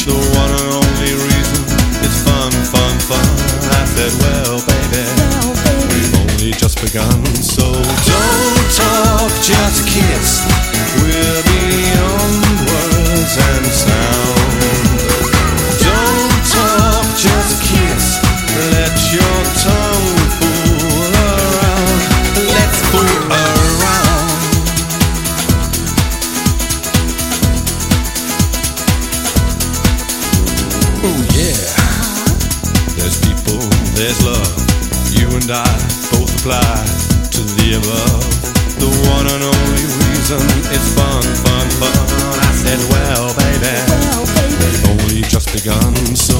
The one and only reason. It's fun, fun, fun. I said, well, baby, well, baby. we've only just begun. So don't talk, just Oh yeah. There's people, there's love. You and I both apply to the above. The one and only reason it's fun, fun, fun. I said, well, baby, we've only just begun. So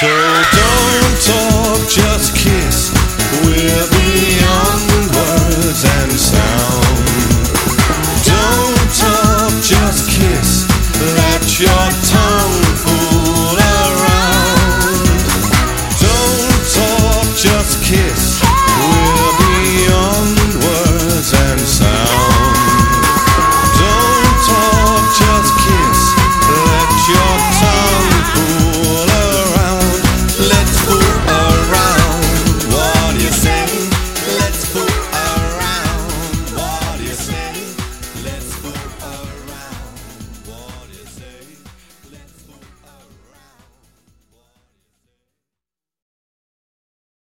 So don't talk, just kiss. We're beyond words and sound. Don't talk, just kiss. Let your tongue